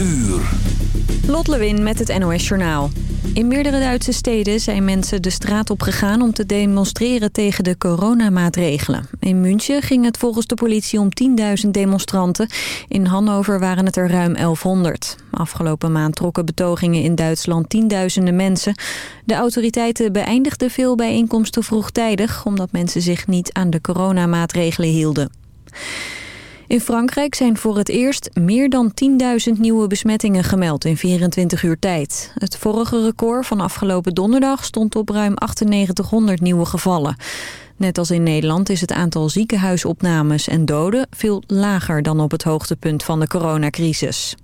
uur. Lewin met het NOS Journaal. In meerdere Duitse steden zijn mensen de straat op gegaan om te demonstreren tegen de coronamaatregelen. In München ging het volgens de politie om 10.000 demonstranten. In Hannover waren het er ruim 1100. Afgelopen maand trokken betogingen in Duitsland tienduizenden mensen. De autoriteiten beëindigden veel bijeenkomsten vroegtijdig... omdat mensen zich niet aan de coronamaatregelen hielden. In Frankrijk zijn voor het eerst meer dan 10.000 nieuwe besmettingen gemeld in 24 uur tijd. Het vorige record van afgelopen donderdag stond op ruim 9800 nieuwe gevallen. Net als in Nederland is het aantal ziekenhuisopnames en doden veel lager dan op het hoogtepunt van de coronacrisis.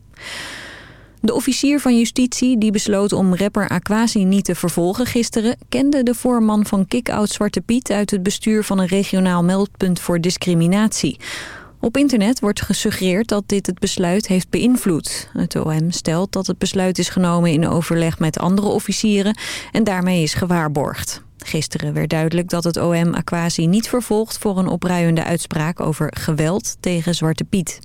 De officier van justitie die besloot om rapper Aquasi niet te vervolgen gisteren... kende de voorman van Kick-Out Zwarte Piet uit het bestuur van een regionaal meldpunt voor discriminatie. Op internet wordt gesuggereerd dat dit het besluit heeft beïnvloed. Het OM stelt dat het besluit is genomen in overleg met andere officieren en daarmee is gewaarborgd. Gisteren werd duidelijk dat het OM Aquasi niet vervolgt voor een opruiende uitspraak over geweld tegen Zwarte Piet.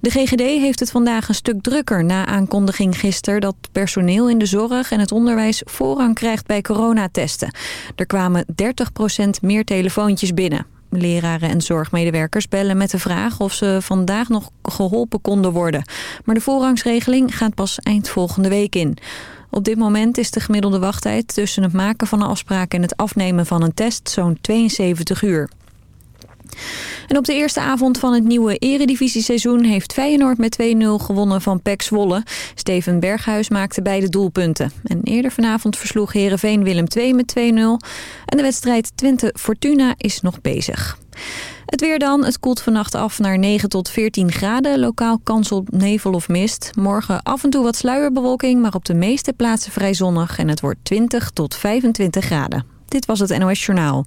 De GGD heeft het vandaag een stuk drukker na aankondiging gisteren... dat personeel in de zorg en het onderwijs voorrang krijgt bij coronatesten. Er kwamen 30% meer telefoontjes binnen. Leraren en zorgmedewerkers bellen met de vraag of ze vandaag nog geholpen konden worden. Maar de voorrangsregeling gaat pas eind volgende week in. Op dit moment is de gemiddelde wachttijd tussen het maken van een afspraak en het afnemen van een test zo'n 72 uur. En op de eerste avond van het nieuwe eredivisie-seizoen heeft Feyenoord met 2-0 gewonnen van PEC Zwolle. Steven Berghuis maakte beide doelpunten. En eerder vanavond versloeg Herenveen Willem II met 2-0. En de wedstrijd Twente-Fortuna is nog bezig. Het weer dan. Het koelt vannacht af naar 9 tot 14 graden. Lokaal kans op nevel of mist. Morgen af en toe wat sluierbewolking, maar op de meeste plaatsen vrij zonnig. En het wordt 20 tot 25 graden. Dit was het NOS Journaal.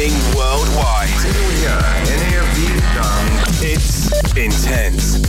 listening worldwide. It's intense.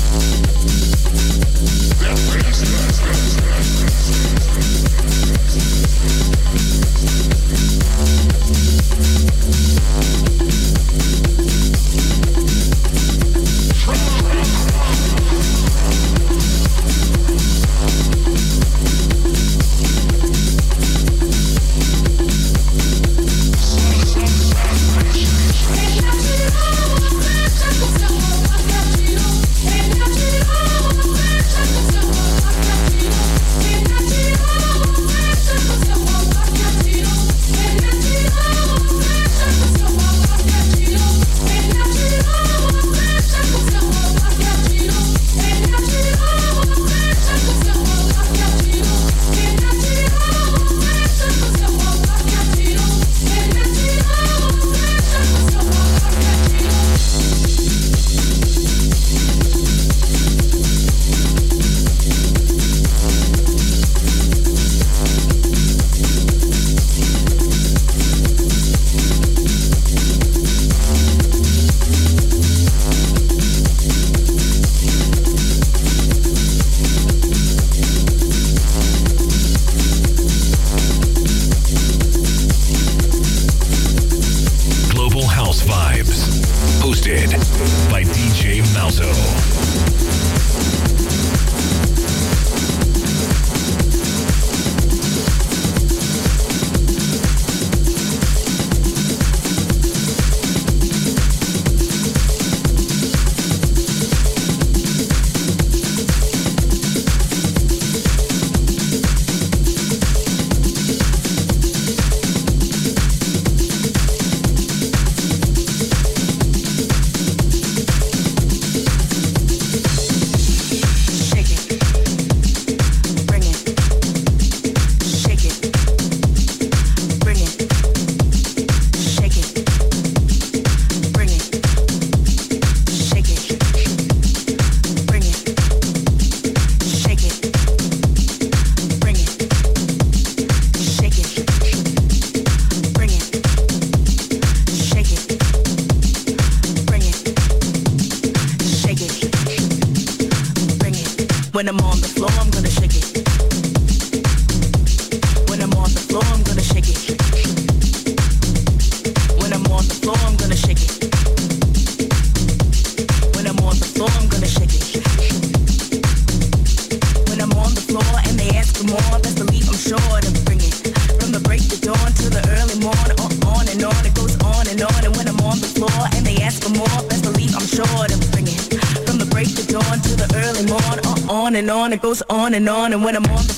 on and on. And when I'm on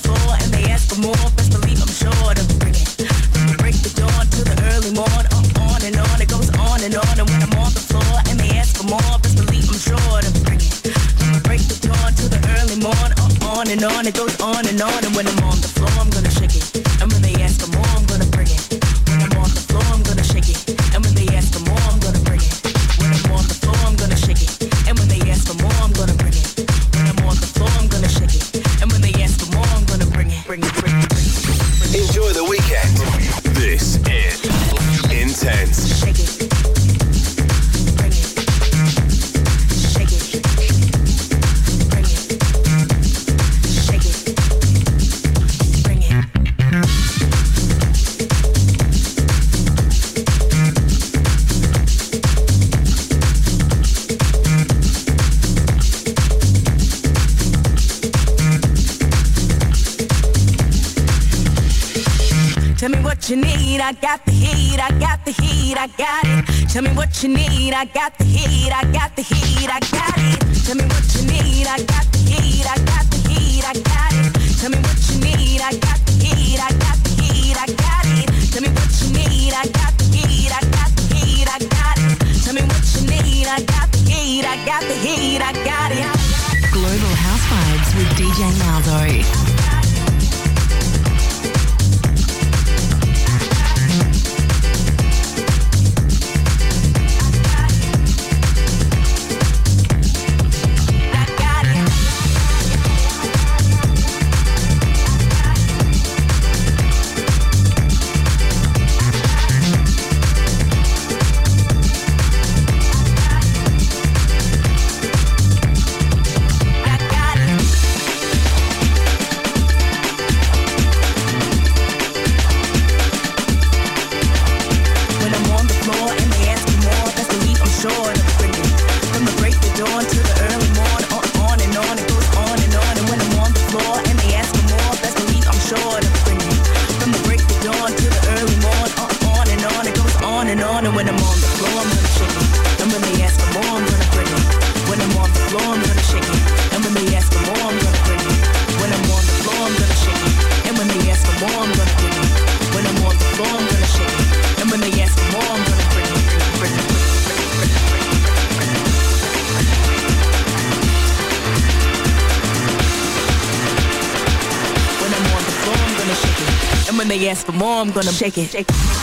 I got the heat, I got the heat, I got it. Tell me what you need, I got the heat, I got the heat, I got it. Tell me what you need, I got When I'm on the floor, I'm gonna shake it. And when they ask for more, I'm gonna bring it. When I'm on the floor, I'm gonna shake it. And when they ask for more, I'm gonna bring it. When I'm on the floor, I'm gonna shake it. And when they ask for more, I'm gonna bring it. When I'm on the floor, I'm gonna shake it. And when they ask for more, I'm gonna bring it. Bring it. When I'm on the floor, I'm gonna shake it. And when they ask for more, I'm gonna shake it. Shake it.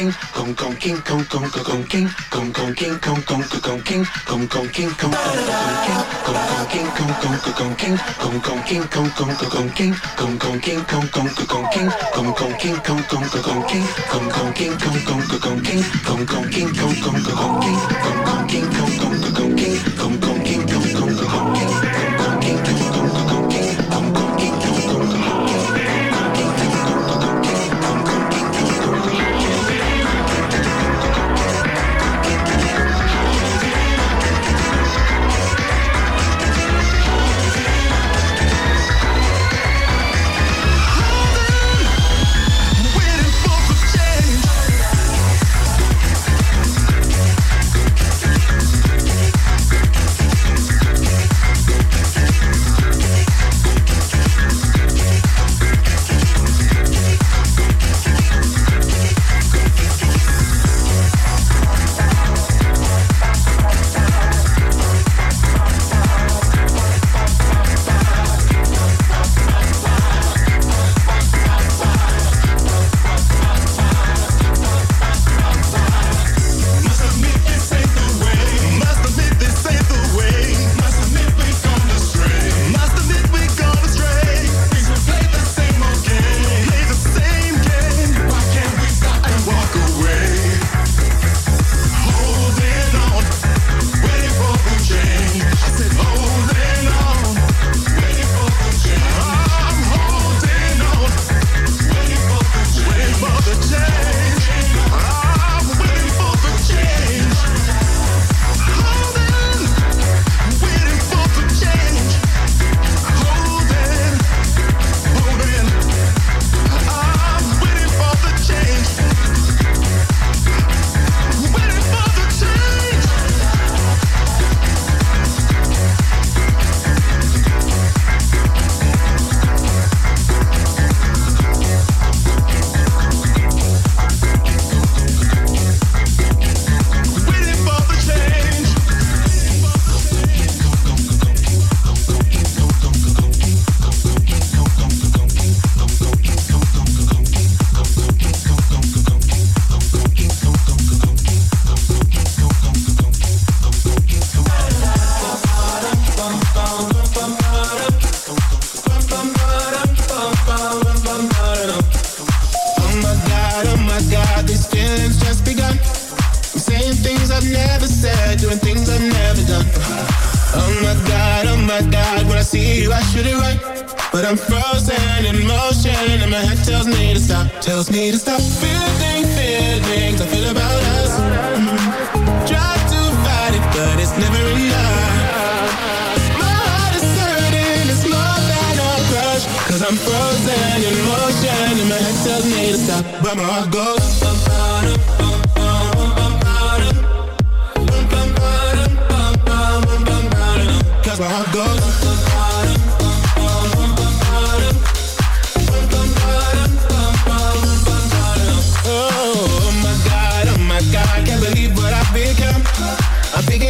king kong kong king kong kong kong king kong kong king kong kong kong king kong kong king kong kong king kong kong king kong kong king kong kong king kong kong king kong kong king kong kong king kong kong king kong kong king kong kong king kong kong king kong kong king kong kong king kong kong king kong kong king kong kong king kong kong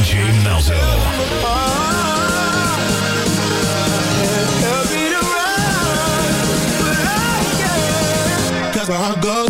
DJ Malzo. I go